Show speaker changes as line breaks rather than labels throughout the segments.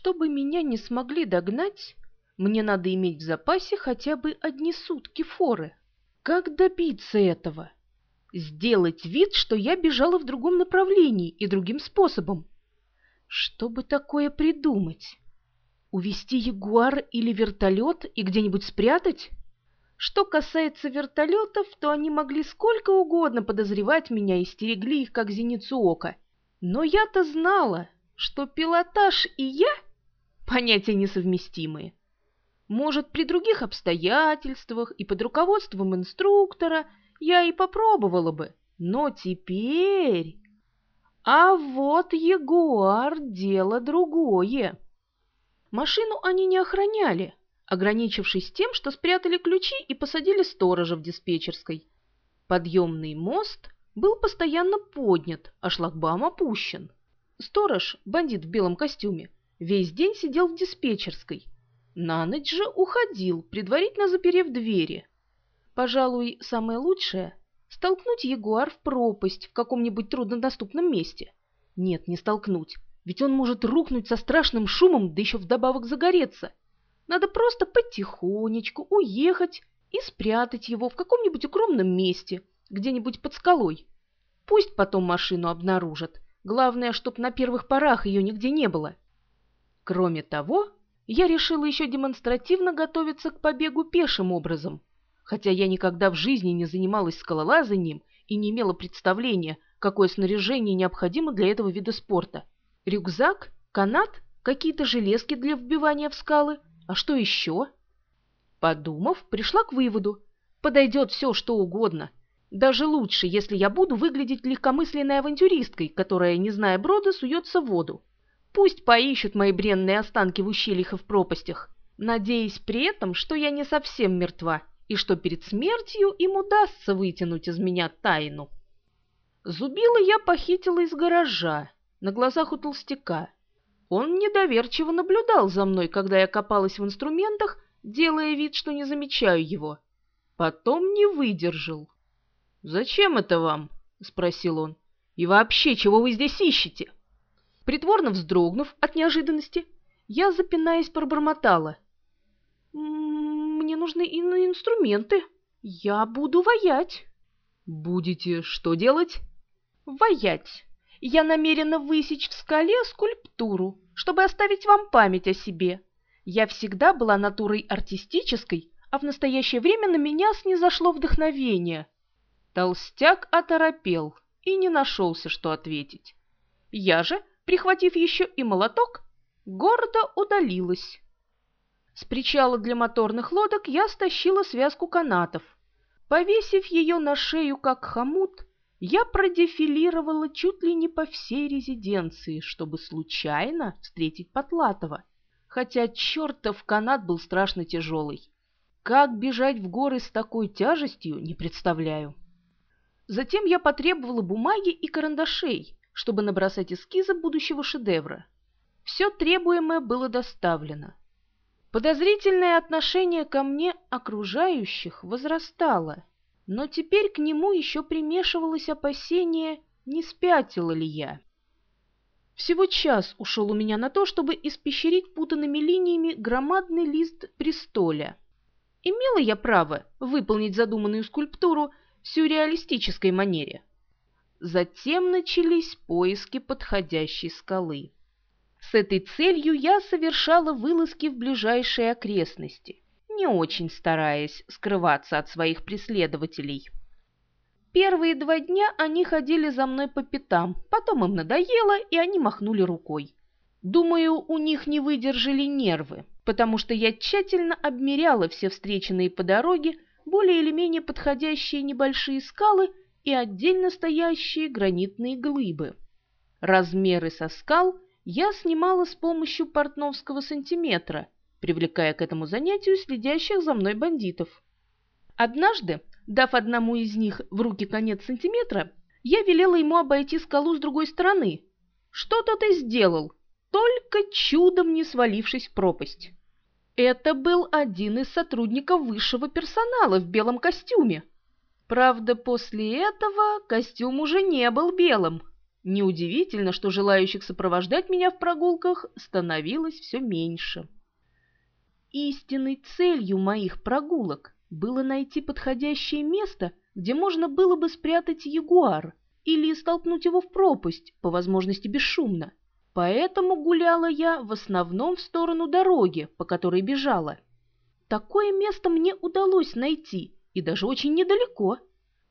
Чтобы меня не смогли догнать, мне надо иметь в запасе хотя бы одни сутки форы. Как добиться этого? Сделать вид, что я бежала в другом направлении и другим способом. Что бы такое придумать? Увести ягуар или вертолет и где-нибудь спрятать? Что касается вертолетов, то они могли сколько угодно подозревать меня и стерегли их, как зеницу ока. Но я-то знала, что пилотаж и я — понятия несовместимые. Может, при других обстоятельствах и под руководством инструктора я и попробовала бы, но теперь... А вот Ягуар — дело другое. Машину они не охраняли, ограничившись тем, что спрятали ключи и посадили сторожа в диспетчерской. Подъемный мост был постоянно поднят, а шлагбаум опущен. Сторож, бандит в белом костюме, весь день сидел в диспетчерской. На ночь же уходил, предварительно заперев двери. Пожалуй, самое лучшее — столкнуть Ягуар в пропасть в каком-нибудь труднодоступном месте. Нет, не столкнуть, ведь он может рухнуть со страшным шумом, да еще вдобавок загореться. Надо просто потихонечку уехать и спрятать его в каком-нибудь укромном месте, где-нибудь под скалой. Пусть потом машину обнаружат. Главное, чтоб на первых порах ее нигде не было. Кроме того, я решила еще демонстративно готовиться к побегу пешим образом хотя я никогда в жизни не занималась скалолазанием и не имела представления, какое снаряжение необходимо для этого вида спорта. Рюкзак, канат, какие-то железки для вбивания в скалы, а что еще? Подумав, пришла к выводу, подойдет все, что угодно. Даже лучше, если я буду выглядеть легкомысленной авантюристкой, которая, не зная брода, суется в воду. Пусть поищут мои бренные останки в ущельях и в пропастях, надеясь при этом, что я не совсем мертва и что перед смертью им удастся вытянуть из меня тайну. Зубила я похитила из гаража, на глазах у толстяка. Он недоверчиво наблюдал за мной, когда я копалась в инструментах, делая вид, что не замечаю его. Потом не выдержал. «Зачем это вам?» — спросил он. «И вообще, чего вы здесь ищете?» Притворно вздрогнув от неожиданности, я, запинаясь, пробормотала — мне нужны иные инструменты. Я буду воять. Будете что делать? Воять. Я намерена высечь в скале скульптуру, чтобы оставить вам память о себе. Я всегда была натурой артистической, а в настоящее время на меня снизошло вдохновение. Толстяк оторопел и не нашелся, что ответить. Я же, прихватив еще и молоток, гордо удалилась. С причала для моторных лодок я стащила связку канатов. Повесив ее на шею, как хомут, я продефилировала чуть ли не по всей резиденции, чтобы случайно встретить Потлатова. Хотя чертов канат был страшно тяжелый. Как бежать в горы с такой тяжестью, не представляю. Затем я потребовала бумаги и карандашей, чтобы набросать эскизы будущего шедевра. Все требуемое было доставлено. Подозрительное отношение ко мне окружающих возрастало, но теперь к нему еще примешивалось опасение, не спятила ли я. Всего час ушел у меня на то, чтобы испещрить путанными линиями громадный лист престоля. Имела я право выполнить задуманную скульптуру в сюрреалистической манере. Затем начались поиски подходящей скалы. С этой целью я совершала вылазки в ближайшие окрестности, не очень стараясь скрываться от своих преследователей. Первые два дня они ходили за мной по пятам, потом им надоело, и они махнули рукой. Думаю, у них не выдержали нервы, потому что я тщательно обмеряла все встреченные по дороге более или менее подходящие небольшие скалы и отдельно стоящие гранитные глыбы. Размеры со скал я снимала с помощью портновского сантиметра, привлекая к этому занятию следящих за мной бандитов. Однажды, дав одному из них в руки конец сантиметра, я велела ему обойти скалу с другой стороны. Что тот и сделал, только чудом не свалившись в пропасть. Это был один из сотрудников высшего персонала в белом костюме. Правда, после этого костюм уже не был белым, Неудивительно, что желающих сопровождать меня в прогулках становилось все меньше. Истинной целью моих прогулок было найти подходящее место, где можно было бы спрятать ягуар или столкнуть его в пропасть, по возможности бесшумно. Поэтому гуляла я в основном в сторону дороги, по которой бежала. Такое место мне удалось найти, и даже очень недалеко.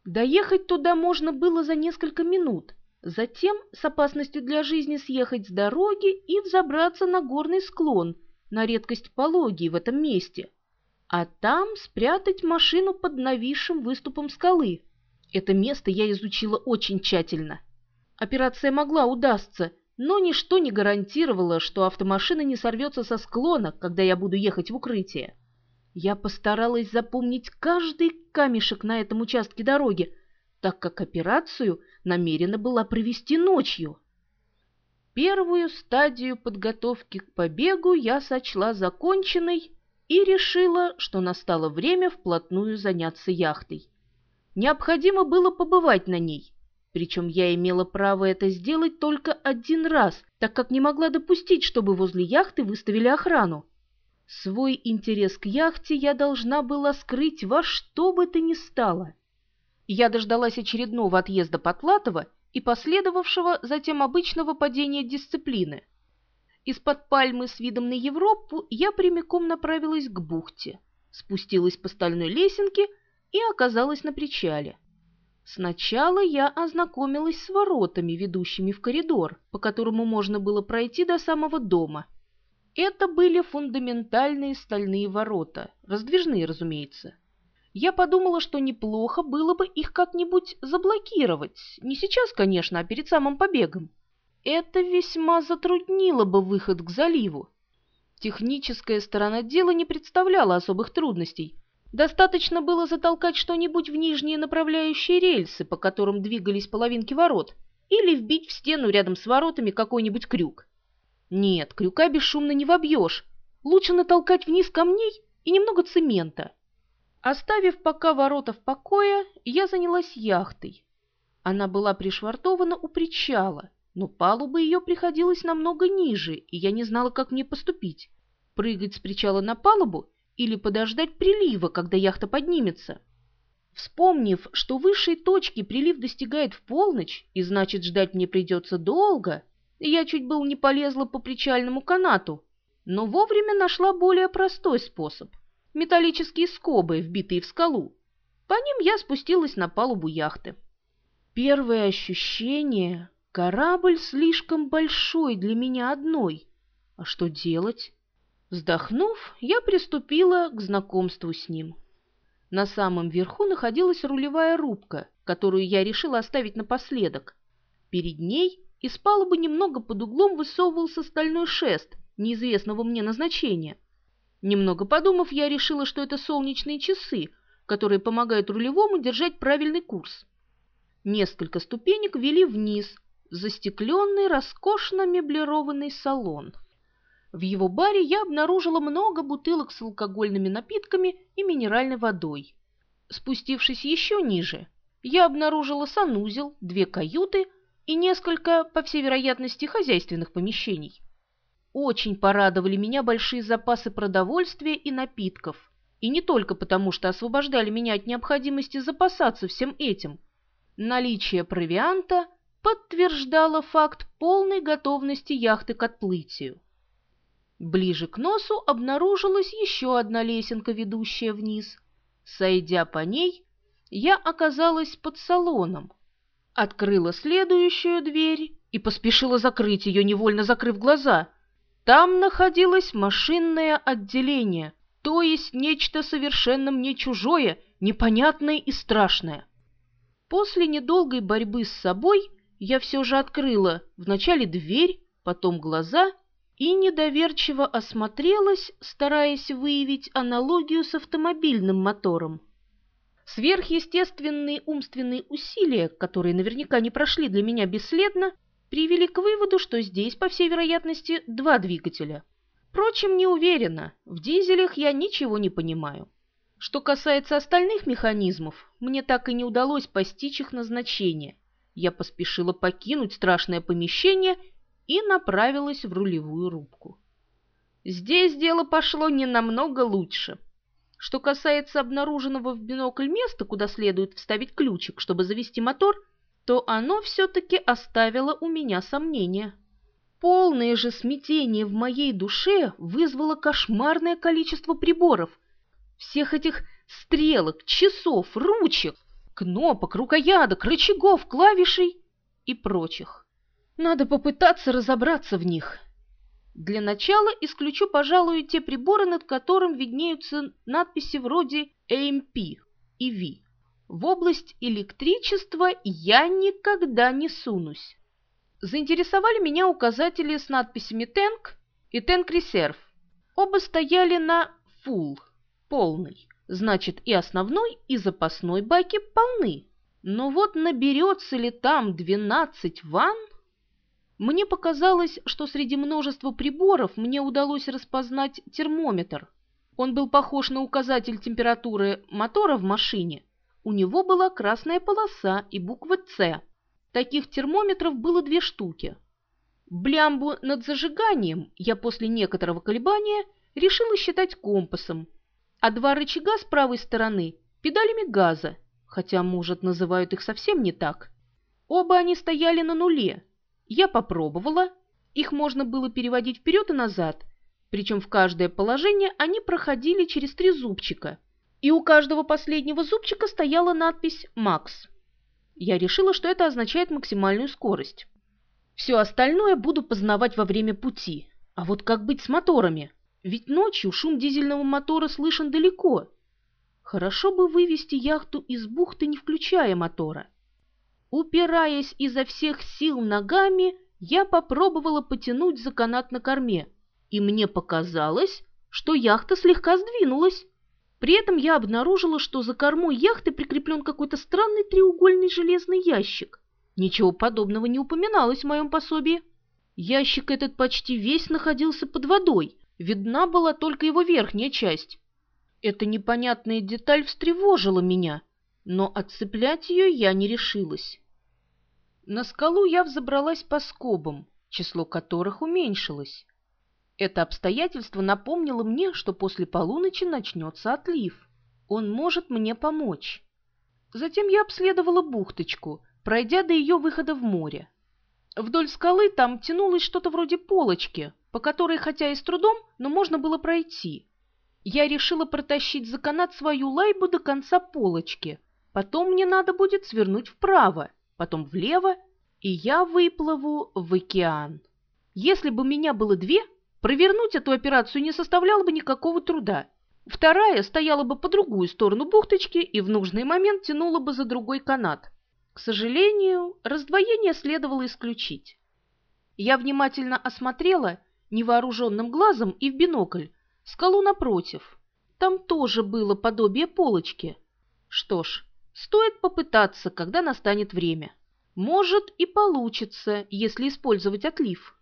Доехать туда можно было за несколько минут, затем с опасностью для жизни съехать с дороги и взобраться на горный склон, на редкость пологий в этом месте, а там спрятать машину под нависшим выступом скалы. Это место я изучила очень тщательно. Операция могла удастся, но ничто не гарантировало, что автомашина не сорвется со склона, когда я буду ехать в укрытие. Я постаралась запомнить каждый камешек на этом участке дороги, так как операцию намерена была провести ночью. Первую стадию подготовки к побегу я сочла законченной и решила, что настало время вплотную заняться яхтой. Необходимо было побывать на ней, причем я имела право это сделать только один раз, так как не могла допустить, чтобы возле яхты выставили охрану. Свой интерес к яхте я должна была скрыть во что бы то ни стало. Я дождалась очередного отъезда Потлатова и последовавшего затем обычного падения дисциплины. Из-под пальмы с видом на Европу я прямиком направилась к бухте, спустилась по стальной лесенке и оказалась на причале. Сначала я ознакомилась с воротами, ведущими в коридор, по которому можно было пройти до самого дома. Это были фундаментальные стальные ворота, раздвижные, разумеется. Я подумала, что неплохо было бы их как-нибудь заблокировать, не сейчас, конечно, а перед самым побегом. Это весьма затруднило бы выход к заливу. Техническая сторона дела не представляла особых трудностей – Достаточно было затолкать что-нибудь в нижние направляющие рельсы, по которым двигались половинки ворот, или вбить в стену рядом с воротами какой-нибудь крюк. Нет, крюка бесшумно не вобьешь. Лучше натолкать вниз камней и немного цемента. Оставив пока ворота в покое, я занялась яхтой. Она была пришвартована у причала, но палуба ее приходилась намного ниже, и я не знала, как мне поступить. Прыгать с причала на палубу или подождать прилива, когда яхта поднимется. Вспомнив, что высшей точки прилив достигает в полночь, и значит ждать мне придется долго, я чуть было не полезла по причальному канату, но вовремя нашла более простой способ – металлические скобы, вбитые в скалу. По ним я спустилась на палубу яхты. Первое ощущение – корабль слишком большой для меня одной. А что делать? Вздохнув, я приступила к знакомству с ним. На самом верху находилась рулевая рубка, которую я решила оставить напоследок. Перед ней из палубы немного под углом высовывался стальной шест неизвестного мне назначения. Немного подумав, я решила, что это солнечные часы, которые помогают рулевому держать правильный курс. Несколько ступенек вели вниз, застекленный, роскошно меблированный салон. В его баре я обнаружила много бутылок с алкогольными напитками и минеральной водой. Спустившись еще ниже, я обнаружила санузел, две каюты и несколько, по всей вероятности, хозяйственных помещений. Очень порадовали меня большие запасы продовольствия и напитков, и не только потому, что освобождали меня от необходимости запасаться всем этим. Наличие провианта подтверждало факт полной готовности яхты к отплытию. Ближе к носу обнаружилась еще одна лесенка, ведущая вниз. Сойдя по ней, я оказалась под салоном. Открыла следующую дверь и поспешила закрыть ее, невольно закрыв глаза. Там находилось машинное отделение, то есть нечто совершенно мне чужое, непонятное и страшное. После недолгой борьбы с собой я все же открыла вначале дверь, потом глаза и недоверчиво осмотрелась, стараясь выявить аналогию с автомобильным мотором. Сверхъестественные умственные усилия, которые наверняка не прошли для меня бесследно, привели к выводу, что здесь, по всей вероятности, два двигателя. Впрочем, не уверена, в дизелях я ничего не понимаю. Что касается остальных механизмов, мне так и не удалось постичь их назначение. я поспешила покинуть страшное помещение и направилась в рулевую рубку. Здесь дело пошло не намного лучше. Что касается обнаруженного в бинокль места, куда следует вставить ключик, чтобы завести мотор, то оно все-таки оставило у меня сомнения. Полное же смятение в моей душе вызвало кошмарное количество приборов. Всех этих стрелок, часов, ручек, кнопок, рукояток, рычагов, клавишей и прочих. Надо попытаться разобраться в них. Для начала исключу, пожалуй, те приборы, над которым виднеются надписи вроде AMP и V. В область электричества я никогда не сунусь. Заинтересовали меня указатели с надписями «Tank» и «Tank Reserve». Оба стояли на «Full» – полный. Значит, и основной, и запасной баки полны. Но вот наберется ли там 12 ванн? Мне показалось, что среди множества приборов мне удалось распознать термометр. Он был похож на указатель температуры мотора в машине. У него была красная полоса и буква «С». Таких термометров было две штуки. Блямбу над зажиганием я после некоторого колебания решила считать компасом, а два рычага с правой стороны – педалями газа, хотя, может, называют их совсем не так. Оба они стояли на нуле, я попробовала, их можно было переводить вперед и назад, причем в каждое положение они проходили через три зубчика, и у каждого последнего зубчика стояла надпись «Макс». Я решила, что это означает максимальную скорость. Все остальное буду познавать во время пути. А вот как быть с моторами? Ведь ночью шум дизельного мотора слышен далеко. Хорошо бы вывести яхту из бухты, не включая мотора. Упираясь изо всех сил ногами, я попробовала потянуть за канат на корме, и мне показалось, что яхта слегка сдвинулась. При этом я обнаружила, что за кормой яхты прикреплен какой-то странный треугольный железный ящик. Ничего подобного не упоминалось в моем пособии. Ящик этот почти весь находился под водой, видна была только его верхняя часть. Эта непонятная деталь встревожила меня, но отцеплять ее я не решилась. На скалу я взобралась по скобам, число которых уменьшилось. Это обстоятельство напомнило мне, что после полуночи начнется отлив. Он может мне помочь. Затем я обследовала бухточку, пройдя до ее выхода в море. Вдоль скалы там тянулось что-то вроде полочки, по которой, хотя и с трудом, но можно было пройти. Я решила протащить за канат свою лайбу до конца полочки, Потом мне надо будет свернуть вправо, потом влево, и я выплыву в океан. Если бы меня было две, провернуть эту операцию не составляло бы никакого труда. Вторая стояла бы по другую сторону бухточки и в нужный момент тянула бы за другой канат. К сожалению, раздвоение следовало исключить. Я внимательно осмотрела невооруженным глазом и в бинокль скалу напротив. Там тоже было подобие полочки. Что ж, Стоит попытаться, когда настанет время. Может и получится, если использовать отлив.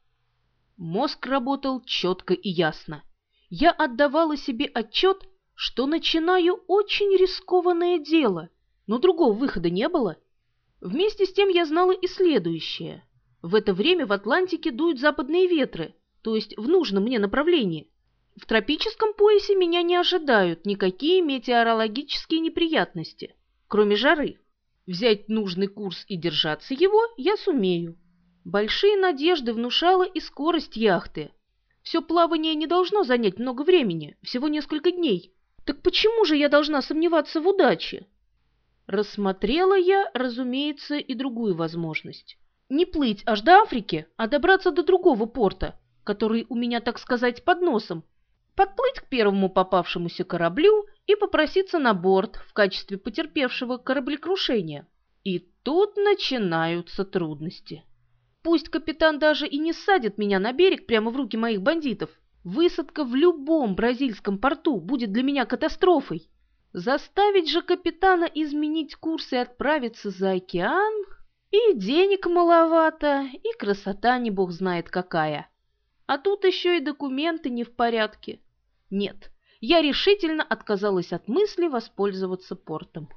Мозг работал четко и ясно. Я отдавала себе отчет, что начинаю очень рискованное дело, но другого выхода не было. Вместе с тем я знала и следующее. В это время в Атлантике дуют западные ветры, то есть в нужном мне направлении. В тропическом поясе меня не ожидают никакие метеорологические неприятности кроме жары. Взять нужный курс и держаться его я сумею. Большие надежды внушала и скорость яхты. Все плавание не должно занять много времени, всего несколько дней. Так почему же я должна сомневаться в удаче? Рассмотрела я, разумеется, и другую возможность. Не плыть аж до Африки, а добраться до другого порта, который у меня, так сказать, под носом, подплыть к первому попавшемуся кораблю и попроситься на борт в качестве потерпевшего кораблекрушения. И тут начинаются трудности. Пусть капитан даже и не садит меня на берег прямо в руки моих бандитов, высадка в любом бразильском порту будет для меня катастрофой. Заставить же капитана изменить курс и отправиться за океан? И денег маловато, и красота не бог знает какая. А тут еще и документы не в порядке. Нет, я решительно отказалась от мысли воспользоваться портом.